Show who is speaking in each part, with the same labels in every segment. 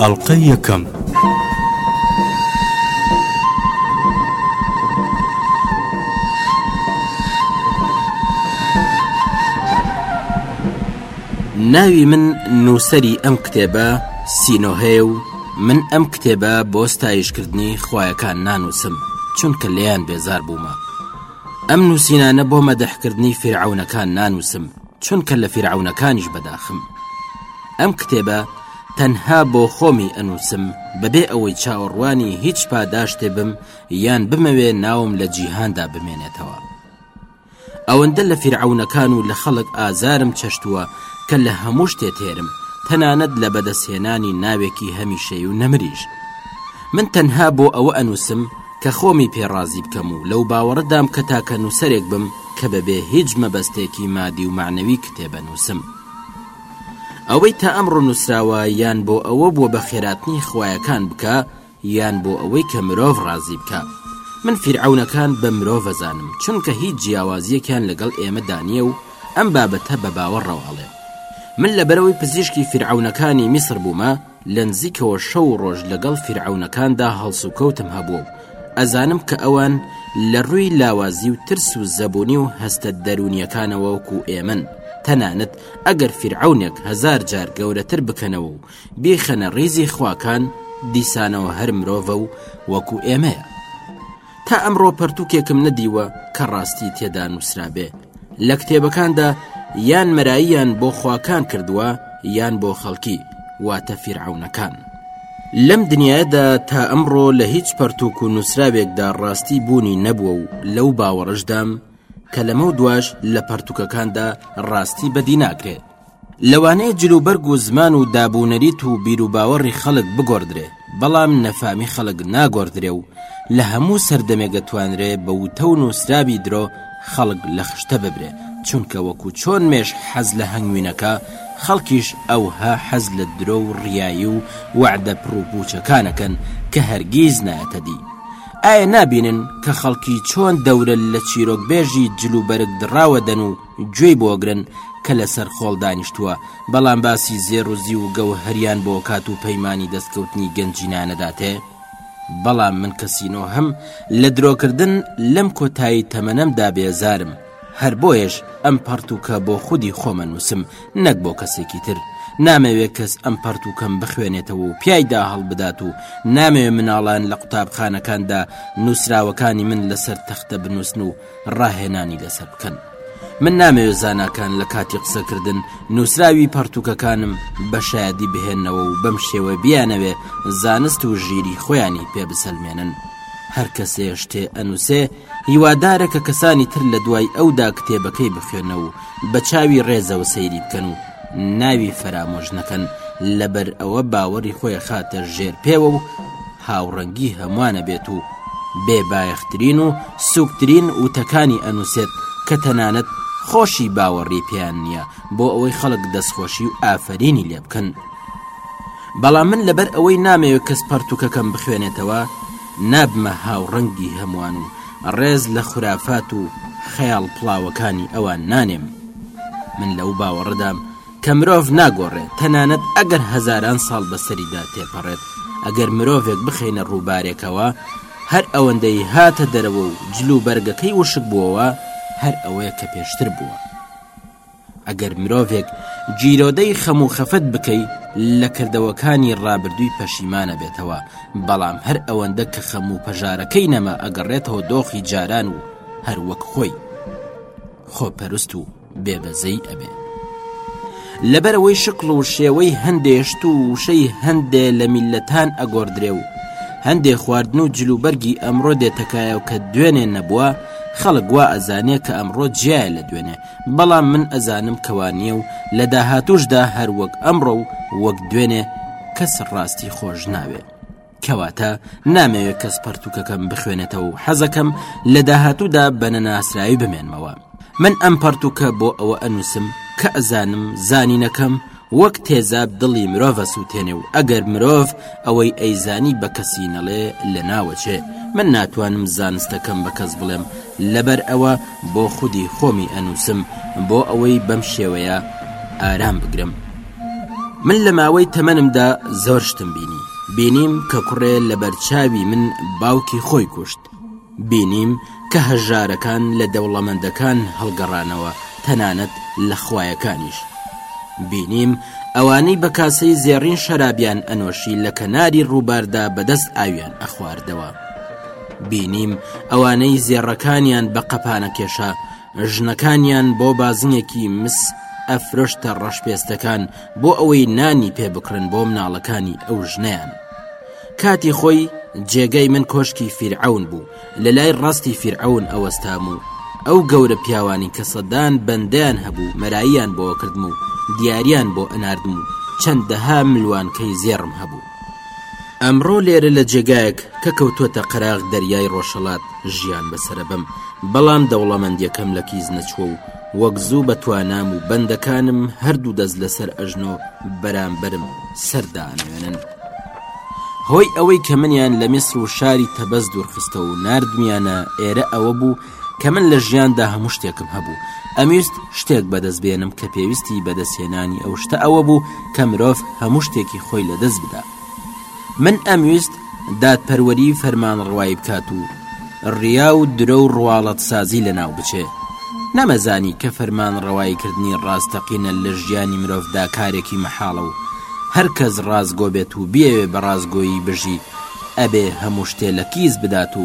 Speaker 1: ئەڵقەی یەکەم.
Speaker 2: ناوی من نووسەری ئەم کتێبە سینۆهەیە و من ئەم کتێبە بۆ ستایشکردنی خویەکان نانووسم چونکە لێیان بێزار بوومە ئەم نووسینانە بۆ مەدەحکردنی فیرعونەکان نانووسم چونکە لە فیرعەونەکانیش بەداخم ئەم کتێبە تەنها بۆ خۆمی ئەنووسم بەبێ ئەوەی چاوەڕوانی هیچ پاداشتێ بم یان بمەوێ ناوم لە جیهاندا بمێنێتەوە ئەوەندە لە فیرعونەکان و لە خەڵک ئازارم چەشتووە کە لە هەموو شتێ تێرم تەنانەت لە بەدەستهێنانی ناوێکی هەمیشەی و نەمریش من تەنها بۆ ئەوە ئەنووسم کە خۆمی پێ ڕازی بکەم و لەو باوەڕەدام کە تاکە نووسەرێک بم کە بەبێ هیچ مەبەستێکی مادی و مەعنەوی کتێب ئەنووسم. ئەوەی تا ئەمڕۆ نووسراوە یان بۆ ئەوە بووە بە خێراتنی خوایەکان بکا یان بۆ ئەوەی کە مرۆڤ ڕازی بکا. من فیرعەونەکان بە مرۆڤ ئەزانم چونکە هیچ جیاوازییەکیان لەگەڵ ئێمە دا نییە و ئەم بابەتە بە باوەڕەوە ئەڵێم. من لەبەرئەوەی پزیشکی فیرعەونەکانی میسر بوومە، لەنزیکەوە شەو و ڕۆژ لەگەڵ فیرعەونەکاندا هەڵسوکەوتم هەبووە و ئەزانم کە ئەوان لە ڕووی لاوازی و ترس و زەبوونی و هەستە دەروونیەکانەوە وەکو ئێمەن تەنانەت ئەگەر فیرعەونێک هەزار جار گەورەتر بکەنەوە و بیخەنە ڕیزی خواکان دیسانەوە هەر مرۆڤە و وەکو ئێمەیە. تا ئەمڕۆ پەرتووکێکم نەدیوە کە ڕاستی تێدا نووسرابێ. لە کتێبەکاندا یان مەراییان بۆ خواکان کردووە یان بۆ خەڵکی، واتە فیرعەونەکان. لەم دنیایەدا تا ئەمڕۆ لە هیچ پەرتووک و نووسراوێکدا ڕاستی بوونی نەبووە و لەو باوەڕەشدام کە لەمەودواش لە پەرتووکەکاندا ڕاستی بەدی ناکرێ. لەوانەیە جلوبەرگ و زمان و داب و نەریت و بیروباوەڕی خەڵک بگۆڕدرێ، بەڵام نەفامی خەڵک ناگۆڕدرێ و لە هەموو سەردەمێک دەتوانرێ بە وتە و نووسراوی درۆ خەڵک لە خشتە ببرێ، چونکە وەکوو چۆن مێش حەز لە هەنگوینەکە، خەڵکیش ئەوها حەز لە درۆ و ڕیایی و وەعدە پڕوپووچەکانەکەن کە هەرگیز نایەتە دی. ئایا نابینن کە خەڵکی چۆن دەورە لە چیرۆکبێژی جلوبەرگ دڕاوە دەن و، گوێی بۆ گرن کە لەسەر خۆڵ دانیشتووە، بەڵام باسی زێڕ و زیو و گەوهەریان بۆ کات و پەیمانی دەستکەوتنی گەنجینانە داتێ؟ بەڵام من کە سینۆ هەم، لە درۆکردن لەم کۆتایی تەمەنەمدا بێزارم، هەر بۆیەش ئەم پەڕتووکە بۆ خودی خۆمە نووسم نەک بۆ کەسێکی تر، نامەوێ کەس ئەم پەڕتووکەم بخوێنێتەوە و پیایدا هەڵبدات و نامەوێ مناڵان لە قوتابخانەکاندا نووسراوەکانی من لەسەر تەختە بنووسن و ڕاهێنانی لەسەر بکەن. من نامەوێت زاناکان لە کاتی قسەکردن نووسراوی پەرتوکەکانم بە شایدی بهێنەوە و بەم شێوە بیانەوێ زانست و ژیری خۆیانی پێ بسەلمێنن هەر کەسێ شتێ ئەنووسێ هیوادارە کە کەسانی تر لە دوای ئەودا کتێبەکەی بخوێنە و بە چاوی ڕێزەوە سەیری بکەن و ناوی فەرامۆش نەکەن لەبەر ئەوە باوەڕی خۆی ئەخاتە ژێر پێوە و هاوڕەنگی هەمووانە بێت و بێ بایەخترین و سوکترین وتەکانی ئەنووسێت کە تەنانەت خۆشی باوەڕی پێیان نییە بۆ ئەوەی خەڵک دەستخۆشی و ئافرینی لێ بکەن بەڵام من لەبەر ئەوەی نامەوێت کەس پەرتوکەکەم بخوێنێتەوە نابمە هاوڕەنگی هەمووان و ڕێز لە خورافات و خەیاڵ پڵاوەکانی ئەوان نانێم من لەو باوەڕدام کە مرۆڤ ناگۆڕێت تەنانەت ئەگەر هەزاران ساڵ بەسەریدا تێپەڕێت ئەگەر مرۆڤێک بخینە ڕووبارێکەوە هەر ئەوەندەی هاتە دەرەوە و جلو بەرگەکەی وشک بووەوە هەر ئەوەیە کە پێشتر بووە ئەگەر مرۆڤێک گیرۆدەی خەم و خەفەت بکەی لە کردەوەکانی ڕابردووی پەشیمان ئەبێتەوە، بەڵام هەر ئەوەندە کە خەم و پەژارەکەی نەما ئەگەڕێتەوە دۆخی جاران و هەر وەک خۆی خۆپەرست و بێ بەزەی ئەبێ. لەبەرئەوەی شکڵ و شێوەی هەندێ شت و وشەی هەندێ لە میللەتان ئەگۆڕدرێ و هەندێ خواردن و جلوبەرگی ئەمڕۆ دێتەکایەوە کە دوێنێ نەبووە، خەڵک وا ئەزانێ کە ئەمڕۆ جیایە لە دوێنێ، بەڵام من ئەزانم کەوا نییە و لە داهاتووشدا هەر وەک ئەمڕۆ و وەک دوێنێ کەس ڕاستی خۆش ناوێ. کەواتە نامەوێ کەس پەرتوکەکەم بخوێنێتەوە و حەزەکەم لە داهاتوودا بە نەناسراوی بمێنمەوە. من ئەم پەرتوکە بۆ ئەوە ئەنووسم کە ئەزانم زانینەکەم، وەک تێزاب دڵی مرۆڤ ئەسووتێنێ و ئەگەر مرۆڤ ئەوەی ئەیزانی بە کەسی نەڵێ لە ناوەچێ، من ناتوانم زانستەکەم بە کەس بڵێم، لەبەر ئەوە بۆ خودی خۆمی ئەنووسم بۆ ئەوەی بەم شێوەیە ئارام بگرم. من لە ماوەی تەمەنمدا زۆر شتم بینی، بینیم کە کوڕێ لەبەر چاوی من باوکی خۆی کوشت، بینیم کە هەژارەکان لە دەوڵەمەندەکان هەڵگەڕانەوە تەنانەت لە خوایەکانیش بینیم ئەوانەی بە کاسەی زێڕین شەرابیان ئەنۆشی لە کەناری ڕووباردا بەدەست ئاویان ئەخواردەوە بینیم ئەوانەی زێڕەکانیان بە قەپانە کێشا ژنەکانیان بۆ بازنێکی مس ئەفرۆشتە ڕەشپێستەکان بۆ ئەوەی نانی پێ بکڕن بۆ مناڵەکانی ئەو ژنیان کاتی خۆی جێگەی من کۆشکی فیرعون بوو لە لای ڕاستی فیرعون ئەوەستام و ئەو گەورە پیاوانی کە سەدان بەندیان هەبوو مەراییان بۆ کردم و دیاریان بۆ ئەناردم و چەندەها ملوانکەی زێڕم هەبوو ئەمڕۆ لێرە لە جێگایەک کە کەوتووەتە قەراغ دەریای ڕۆژهەڵات ژیان بەسەرەبەم، بەڵام دەوڵەمەندیەکەم لە کیس نەچووە و وەک زوو بە توانام و بەندەکانم هەردوو دەست لەسەر ئەژنۆ بەرامبەرم سەر دانوێنن. هۆی ئەوەی کە منیان لە میسر و شاری تەبەس دوورخستەوە و ناردمیانە ئێرە ئەوە بوو، کە من لە ژیاندا هەموو شتێکم هەبوو، ئەمویست شتێک بەدەست بێنم کە پێویستی بەدەستهێنانی ئەو شتە ئەوە بوو کە مرۆڤ هەموو شتێکی خۆی لەدەست بدا. من ئەمویست دادپەروەری فەرمانڕەوایی بکات و ڕیا و درۆ و ڕواڵەتسازی لەناو بچێ. نەمەزانی کە فەرمانڕەواییکردنی ڕاستەقینە لە ژیانی مرۆڤدا کارێکی مەحاڵە و هەر کەس ڕاستگۆ بێت و بیەوێ بە ڕاستگۆیی بژی ئەبێ هەموو شتێ لە کیس بدات و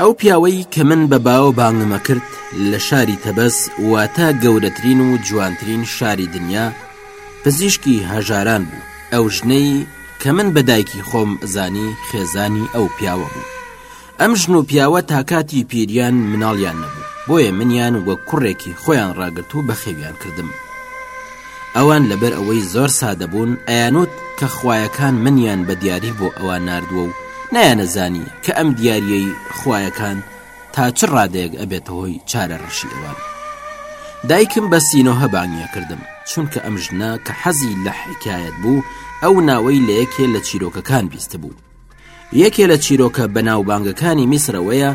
Speaker 2: ئەو پیاوەی کە من بە باوە بانگم ئەکرد لە شاری تەبەز واتە گەورەترین و جوانترین شاری دنیا پزیشکی هەژاران بوو ئەو ژنەی کە من بە دایکی خۆم ئەزانی خێزانی ئەو پیاوە بوو ئەم ژن و پیاوە تاکاتی پیریان مناڵیان نەبوو بۆیە منیان وەک کوڕێکی خۆیان ڕاگرت و بەخێویان کردم ئەوان لەبەر ئەوەی زۆر سادە بوون ئەیانوت کە خوایەکان منیان بە دیاری بۆ ئەوان ناردووە و نەیانەزانی کە ئەم دیارییەی خوایەکان تا چ ڕادەیەک ئەبێتە هۆی چارەڕەشی ئەوان دایکم بە سینۆهە بانگی کردم چونکە ئەم ژنە کە حەزی لە حکایەت بوو ئەو ناوەی لە یەکێ لە چیرۆکەکان بیست بوو یەکێ لە چیرۆکە بەناوبانگەکانی میسرەوەیە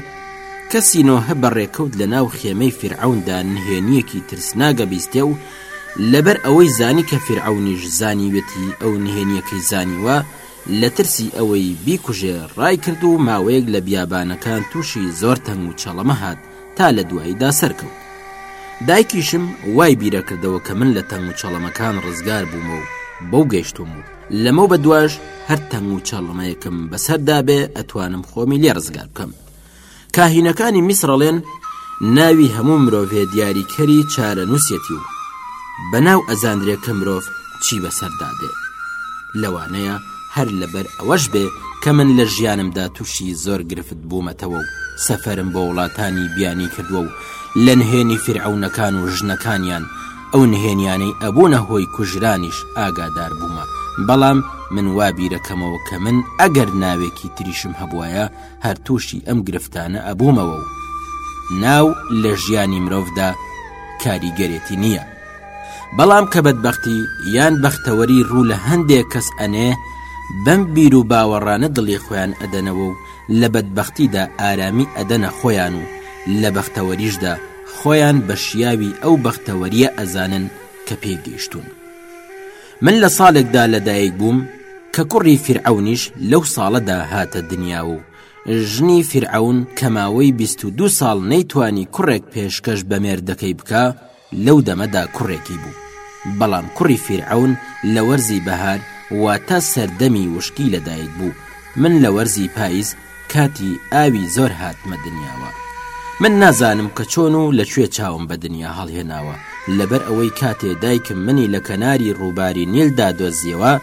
Speaker 2: کەسی نۆهە بە ڕێکەوت لە ناو خێمەی فرعوندا نهێنیەکی ترسناگە بیستێ و لەبەر ئەوەی زانی کە فرعونیش زانیوێتی ئەو نهێنیەکەی زانیوە لە ترسی ئەوەی بیکوژێ ڕای کرد و ماوەیەک لە بیابانەکان تووشی زۆر تەنگ و چەڵەمە هات تا لە دواییدا سەرکەوت دایکیشم وای بیرەکردەوە کە من لە تەنگ و چەڵەمەکان ڕزگار بوومە و بەو گەیشتوم و لەمەو بەدواش هەر تەنگ و چەڵەمەیەکم بەسەردا بێ ئەتوانم خۆمی لێ ڕزگار بکەم کاهینەکانی میسرەڵێن ناوی هەموو مرۆڤێ دیاریکەری چارە نووسەتی و بەناو ئەزانرێ کە مرۆڤ چی بەسەردا دێ لەوانەیە هەر لەبەر ئەوەش بێ کە من لە ژیانمدا تووشی زۆر گرفت بوومەتەوە و سەفرم بۆ وڵاتانی بیانی کردووە و لە نهێنی فرعونەکان و ژنەکانیان ئەو نهێنیانەی ئەبوونە هۆی کوژرانیش ئاگادار بوومە، بەڵام من وا بیرەکەمەوە کە من ئەگەر ناوێکی تریشم هەبوایە هەر تووشی ئەم گرفتانە ئەبوومەوە و ناو لە ژیانی مرۆڤدا کاریگەرێتی نییە. بەڵام کە بەدبەختی یان بەختەوەری ڕوو لە هەندێک کەس ئەنێ، بەم بیر و باوەڕانە دڵی خۆیان ئەدەنەوە و لە بەدبەختیدا ئارامی ئەدەنە خۆیان و لە بەختەوەریشدا، خۆیان بە شیاوی ئەو بەختەوەریە ئەزانن کە پێی گەیشتوون من لە ساڵێکدا لەدایک بووم کە کوڕی فرعونیش لەو ساڵەدا هاتە دنیا و ژنی فرعون کە ماوەی 22 ساڵ نەیتوانی کوڕێک پێشکەش بە مێردەکەی بکە لەو دەمەدا کوڕێکی بوو بەڵام کوڕی فرعون لە وەرزی بەهار واتە سەردەمی وشکی لەدایک بوو من لە وەرزی پاییز کاتی ئاوی زۆر هاتمە دنیاوە من نازانم کە چۆن و لە کوێ چاوم بە دنیا هەڵهێناوە لەبەر ئەوەی کاتێ دایکم منی لە کەناری ڕووباری نیلدا دۆزیەوە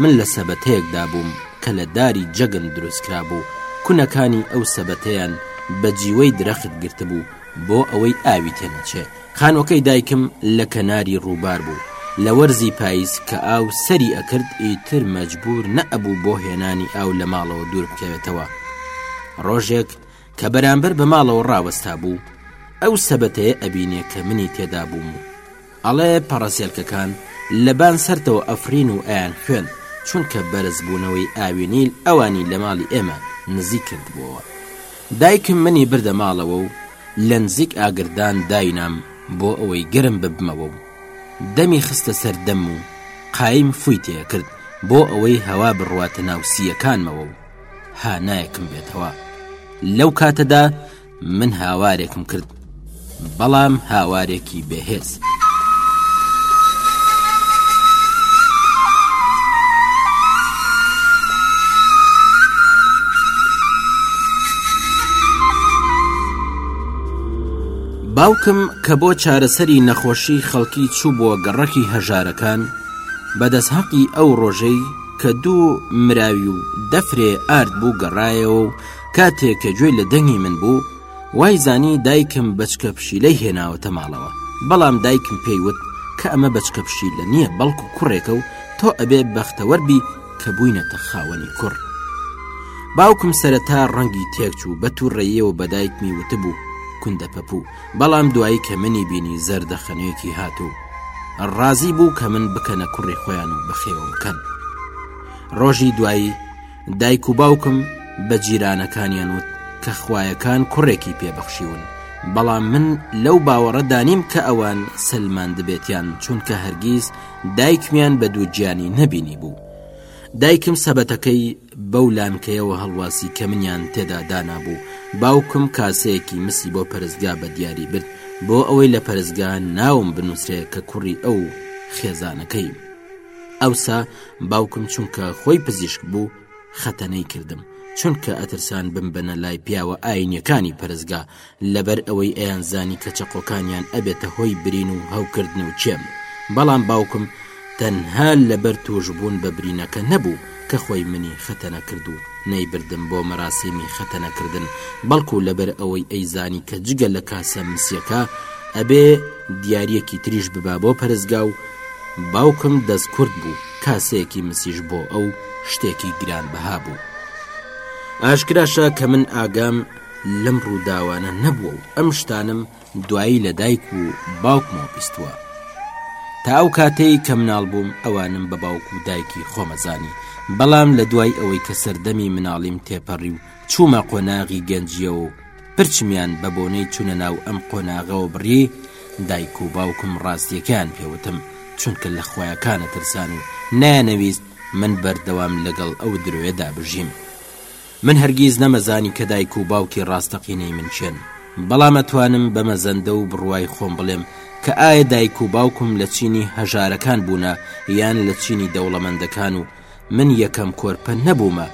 Speaker 2: من لە سەبەتەیەکدا بووم کە لە داری جەگن دروستکرابوو کونەکانی ئەو سەبەتەیان بە جیوەی درەخت گرتبوو بۆ ئەوەی ئاوی تێنەچێ خانوەکەی دایکم لە کەناری ڕووبار بوو، لە وەرزی پایز کە ئاو سەری ئەکرد ئیتر مەجبوور نە ئەبوو بۆ هێنانی ئاو لە ماڵەوە دوور بکەوێتەوە. ڕۆژێک کە بەرامبەر بە ماڵەوە ڕاوەستا بوو، ئەو سەبەتەیە ئەبینێ کە منی تێدا بووم و ئەڵێ پەڕەسێلکەکان لە بان سەرتەوە ئەفڕین و ئەیان خوێن، چونکە بەرز بوونەوەی ئاوی نیل ئەوانی لە ماڵی ئێمە نزیک کردبۆوە. دایکم منی بردە ماڵەوە و لەنزیک ئاگردان داینام بۆ ئەوەی گەرم ببمەوە و دەمی خستە سەر دەم و قایم فووی تێکرد بۆ ئەوەی هەوا بڕواتە ناو سییەکانمەوە و هانایەکم بێتەوە لەو کاتەدا من هاوارێکم کرد بەڵام هاوارێکی بەهێز. باوکم کە بۆ چارەسەری نەخۆشی خەڵکی چوو بۆ گەڕەکی هەژارەکان بەدەست هەقی ئەو ڕۆژەی کە دوو مراوی و دەفرێ ئارد بوو گەڕایەوە و کاتێک کە گوێی لە دەنگی من بوو وای زانی دایکم بەچکە پشیلەی هێناوەتە ماڵەوە بەڵام دایکم پێی وت کە ئەمە بەچکە پشیلە نییە بەڵکو کوڕێکە و تۆ ئەبێ بەختەوەربی کە بووینەتە خاوەنی کوڕ باوکم سەرەتا ڕەنگی تێکچوو بە تووڕێیەوە بەدایکمی وتبوو کوندە پەپوو بەڵام دوایی کە منی بینی زەردەخەنەیەکی هاتوو ڕازی بوو کە من بکەنە کوڕی خۆیان و بەخێوم بکەن ڕۆژی دوایی دایک و باوکم بە جیرانەکانیان وت کە خویەکان کوڕێکی پێبەخشیون بەڵام من لەو باوەڕە دانیم کە ئەوان سلمان دبێتیان چونکە هەرگیز دایکمیان بە دووگیانی نەبینی بوو دایکم سەبەتەکەی بەو لانکەیەوە هەڵواسی کە منیان تێدا دانابوو باوکم کاسەیەکی مسی بۆ پەرستگا بە دیاری برد بۆ ئەوەی لە پەرستگا ناوم بنووسێ کە کوڕی ئەو خێزانەکەی ئەوسا باوکم چونکە خۆی پزیشک بوو خەتەنەی کردم چونکە ئەترسان بمبەنە لای پیاوە ئاینیەکانی پەرستگا لەبەر ئەوەی ئەیان زانی کە چەقۆکانیان ئەبێتە هۆی برین و هەوکردن و کێم بەڵام باوکم تەنها لەبەر توشبوون بە برینەکە نەبوو کە خۆی منی خەتەنە کردو نەیبردم بۆ مەراسیمی خەتەنەکردن بەڵکو لەبەر ئەوەی ئەیزانی کە جگە لە کاسە مسیەکە ئەبێ دیاریەکی تریش ببا بۆ پەرستگا و باوکم دەست کورد بوو کاسەیەکی مسیش بۆ ئەو شتێکی گران بەها بوو ئاشکراشە کە من ئاگام لەم ڕووداوانە نەبووە و ئەم شتانم دوایی لە دایک و باوکمەوە بیستوە تا ئەو کاتەی کە مناڵ بووم ئەوانم بە باوک و دایکی خۆمەزانی بەڵام لە دوای ئەوەی کە سەردەمی مناڵیم تێپەڕی و چوومە قۆناغی گەنجیە و پرچمیان بە بۆنەی چونە ناو ئەم قۆناغەوە بڕی دایک و باوکم ڕاستیەکەیان پێوتم چونکە لە خۆیەکانە ترسان و نانەویست من بەردەوام لەگەڵ ئەو درۆێدا بژیم من هەرگیز نەمەزانی کە دایک و باوکی ڕاستەقینەی من چێن بەڵامەتوانم بەمەزەندە و بڕوای خۆم بڵێم کە ئایا دایک و باوکم لە چینی هەژارەکان بوونە یان لە چینی دەوڵەمەندەکان و من یەکەم کۆرپە نەبوومە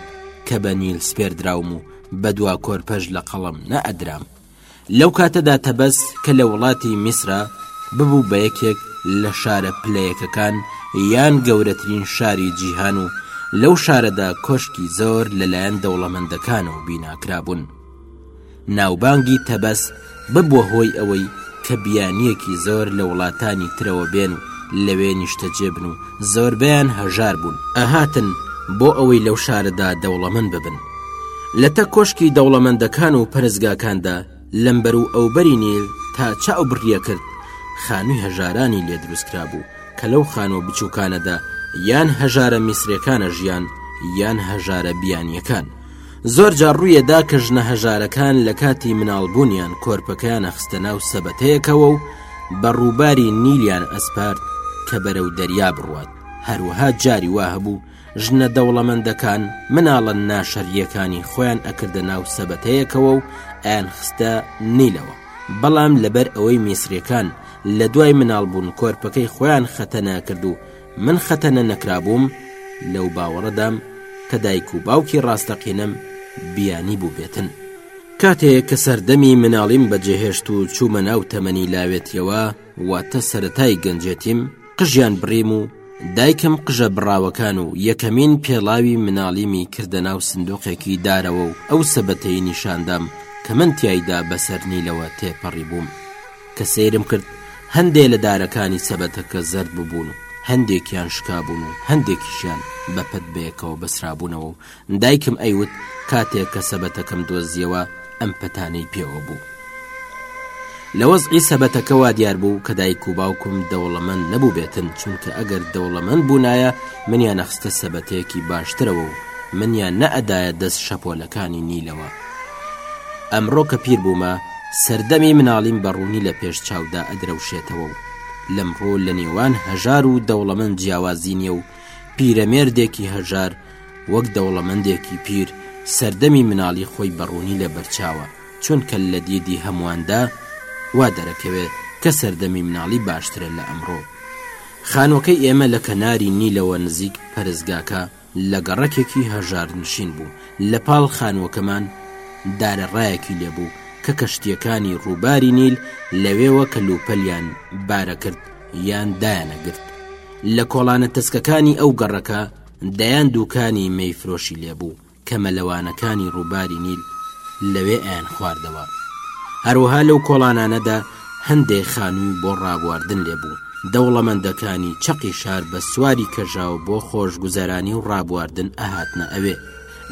Speaker 2: کە بە نیل سپێردراوم و بەدوا کۆرپەش لە قەڵم نەئەدرام لەو کاتەدا تەبەس کە لە وڵاتی میسرا ببوو بە یەکێک لە شارە پلەیەکەکان یان گەورەترین شاری جیهان و لەو شارەدا کۆشکی زۆر لەلایەن دەوڵەمەندەکانەوە بیناکرابوون. ناوبانگی تەبەس ببوە هۆی ئەوەی کە بیانیەکی زۆر لە وڵاتانی ترەوە بێن و لەوێ نیشتەجێ بن و زۆربەیان هەژار بون، ئەهاتن بۆ ئەوەی لەو شارەدا دەوڵەمەند ببن. لە تەک کۆشکی دەوڵەمەندەکان و پەرستگاکاندا لەمبەرو ئەوبەری نیل تا چاو بڕیە کرد خانوی هەژارانی لێ دروست کرابو کە لەو خانوە بچوکانەدا یان هەژارە میسرێکانە ژیان یان هەژارە بیانیەکان. زۆر جار ڕوویە دا کە ژنە هەژارەکان لە کاتی مناڵبوونیان کۆرپەکەیان ئەخستە ناو سەبەتەیەکەوە و بە ڕووباری نیلیان ئەسپارد کە بەرەو دەریا بڕوات هەروەها جاری وا هەبوو ژنە دەوڵەمەندەکان مناڵە ناشەریەکانی خۆیان ئەکردە ناو سەبەتەیەکەوە و ئەیان خستە نیلەوە بەڵام لەبەر ئەوەی میسرەکان لە دوای مناڵبوون کۆرپەکەی خۆیان خەتەناکرد و من خەتەنە نەکرابووم لەو باوەڕەدام کە دایک و باوکی ڕاستەقینەم بیانی بووبێتن. کاتێک کە سەردەمی مناڵیم بەجێهێشت و چوومە ناو تەمەنی لاوێتیەوە واتە سەتای گەنجێتیم قژیان بڕیم و دایکم قژە بڕاوەکان و یەکەمین پێڵاوی مناڵیمی کردە ناو سندۆقێکی دارەوە و ئەو سەبەتەی نیشاندام کە من تایدا بەسەرنیلەوە تێپەڕی بووم. کە سەیرم کرد هەندێ لە دارەکانی سەبەتەکە زەرد ببوون و هەندێکیان شکابوون و هەندێکیشیان بە پەت بەیەکەوە بەسرابوونەوە و دایکم ئەیوت کاتێ کە سەبەتەکەم دۆزیەوە ئەم پەتانەی پێوە بوو. لە وەزعی سەبەتەکە وا دیار بوو کە دایک و باوکم دەوڵەمەند نەبووبێتن چونکە ئەگەر دەوڵەمەند بوونایە منیان ئەخستە سەبەتەیەکی باشترەوە و منیان نەئەدایە دەست شەپۆلەکانی نیلەوە. ئەمڕۆ کە پیر بوومە، سەردەمی مناڵیم بە ڕوونی لە پێش چاودا ئەدرەوشێتەوە و لەمڕۆ لە نێوان هەژار و دەوڵەمەند جیاوازی نییە و پیرەمێردێکی هەژار وەک دەوڵەمەندێکی پیر سەردەمی مناڵی خۆی بە ڕوونی لە بەرچاوە، چونکە لە دیدی هەموواندا وا دەرەکەوێ کە سەردەمی مناڵی باشترە لە ئەمڕۆ. خانووەکەی ئێمە لە کەناری نیلەوە نزیک پەرستگاکە، لە گەڕەکێکی هەژارنشین بوو، لە پاڵ خانووەکەمان دارەڕایەکی لێ بوو کە کەشتییەکانی ڕووباری نیل لەوێوە کەلوپەلیان بارەکرد یان دایانەگرت. لە کۆڵانە تەسکەکانی ئەو گەڕەکە دەیان دووکانی مەیفرۆشی لێ بوو کە مەلەوانەکانی ڕووباری نیل لەوێ ئەیانخواردەوە. هەروەها لەو کۆڵانانەدا، هەندێک خانووی بۆ ڕابواردن لێ بوو، دەوڵەمەندەکانی چەقی شار بە سواری کەژاو بۆ خۆشگوزەرانی و ڕابواردن ئەهاتنە ئەوێ.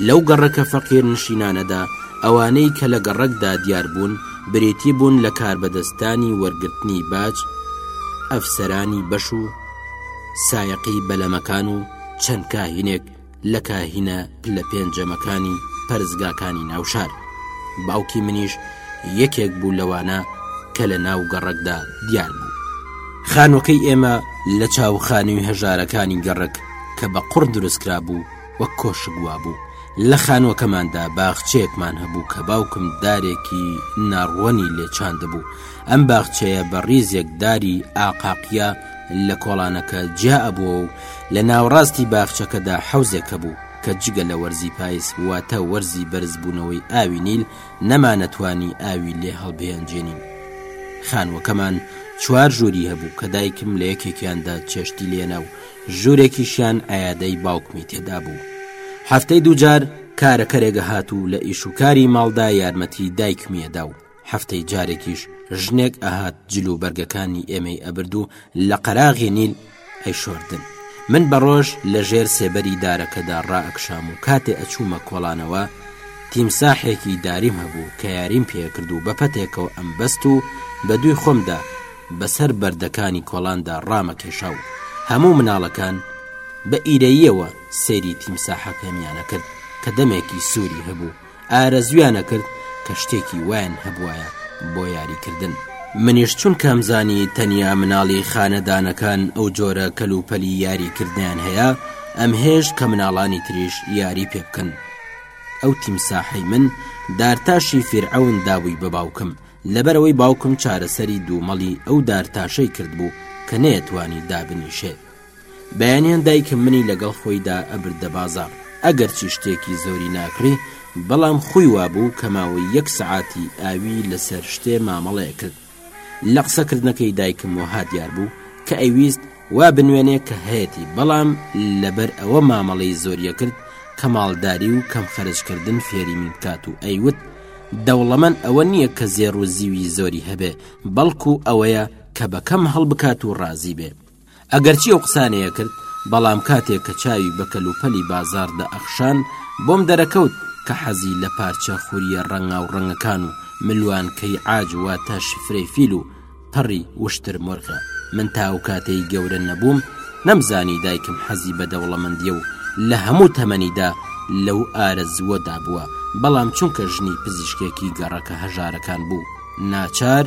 Speaker 2: لەو گەڕەکە فەقیرنشینانەدا ئەوانەی کە لە گەڕەکدا دیار بوون بریتی بوون لە کاربەدەستانی وەرگرتنی باج، ئەفسەرانی بەش و سایەقی بەلەمەکان و چەند کاهینێک لە کاهینە پلە پێنجەمەکانی پەرستگاکانی ناوشار باوکی منیش یەکێک بوو لەوانە کە لە ناو گەڕکدا دیار بوو خانوەکەی ئێمە لە چاوخانوی هەژارەکانی گەڕک کە بە قڕ دروستکرا بوو وەک کۆشک وا بوو لە خانوەکەماندا باخچەیەکمان هەبوو کە باوکم دارێکی ناڕوەنی لێچاند بوو ئەم باخچەیە بە ڕیزێک داری ئاقاقیە لە کۆڵانەکە جیا ئەبووە و لە ناوەڕاستی باخچەکەدا حەوزێک هەبوو کە جگە لە وەرزی پایز واتە وەرزی بەرزبوونەوەی ئاوی نیل نەمانەتوانی ئاوی لێ هەڵبهێنجێنین خانووەکەمان چوار ژووری هەبوو کە دایکم لە یەکێکیاندا چێشتی لێنا و ژوورێکیشیان ئایادەی باوکمی تێدا بوو هەفتەی دووجار کارەکەرێگە هات و لە ئیشوکاری ماڵدا یارمەتی دایکمیەدا و هەفتەی جارێکیش ژنێک ئەهات جل و بەرگەکانی ئێمەی ئەبرد و لە قەراغی نیل ئەیشۆردن من بە ڕۆژ لە ژێر سێبەری دارەکەدا ڕائەکشام و کاتێ ئەچوومە کۆڵانەوە تیمساحێکی داریم هەبوو کە یاریم پێکرد و بە پەتێکەوە ئەم بەست و بە دووی خۆمدا بەسەر بەردەکانی کۆڵاندا ڕامە کێشا و هەموو مناڵەکان بە ئیرەییەوە سەیری تیمساحەکەمیانە کرد کە دەمێکی سووری هەبوو ئارەزویان ئەکرد کە شتێکی وایان هەبوایە بۆ یاری کردن. منیش چونکەم زانی تەنیا مناڵی خانەدانەکان ئەو جۆرە کەلوپەلی یاری کردنیان هەیە ئەم هێش کە مناڵانی تریش یاری پێ بکەن ئەو تیمساحی من دارتاشی فیرعون دابووی بە باوکم لەبەرەوەی باوکم چارەسەری دوومەڵی ئەو دارتاشەی کردبوو کە نەیەتوانی دابنیشێت بەیانیان دایکم منی لەگەڵ خۆیدا ئەبردە بازاڕ، ئەگەرچی شتێکی زۆری ناکڕی، بەڵام خووی وابوو کە ماوەی یەک سەعاتی ئاوی لەسەر شتێ مامەڵە ئەکرد. لە قسە کردنەکەی دایکم وەها دیار بوو کە ئەیویست وا بنوێنێ کە هەیەتی، بەڵام لەبەر ئەوە مامەڵەی زۆری ئەکرد کە ماڵداری و کەم خەرج کردن فێری من بکات و ئەیوت، دەوڵەمەن ئەوە نییە کە زێڕ و زیوی زۆری هەبێ، بەڵکوو ئەوەیە کە بە کەم هەڵبکات و ڕازی بێ. ئەگەرچی ئەو قسانەی کرد، بەڵام کاتێک کە چاوی بە کەلوپەلی بازاڕ دەئەخشان، بۆم دەرەکەوت کە حەزی لە پارچە خورییە ڕەنگاوڕەنگەکان و ملوانکەی عاج واتە شفرەی فیل و پەڕی وشتر مۆرغە. من تا ئەو کاتەی گەورە نەبووم، نەمزانی دایکم حەزی بە دەوڵەمەندییە و لە هەموو تەمەنیدا لەو ئارەزووەدا بووە، بەڵام چونکە ژنی پزیشکێکی گەڕەکە هەژارەکان بوو، ناچار،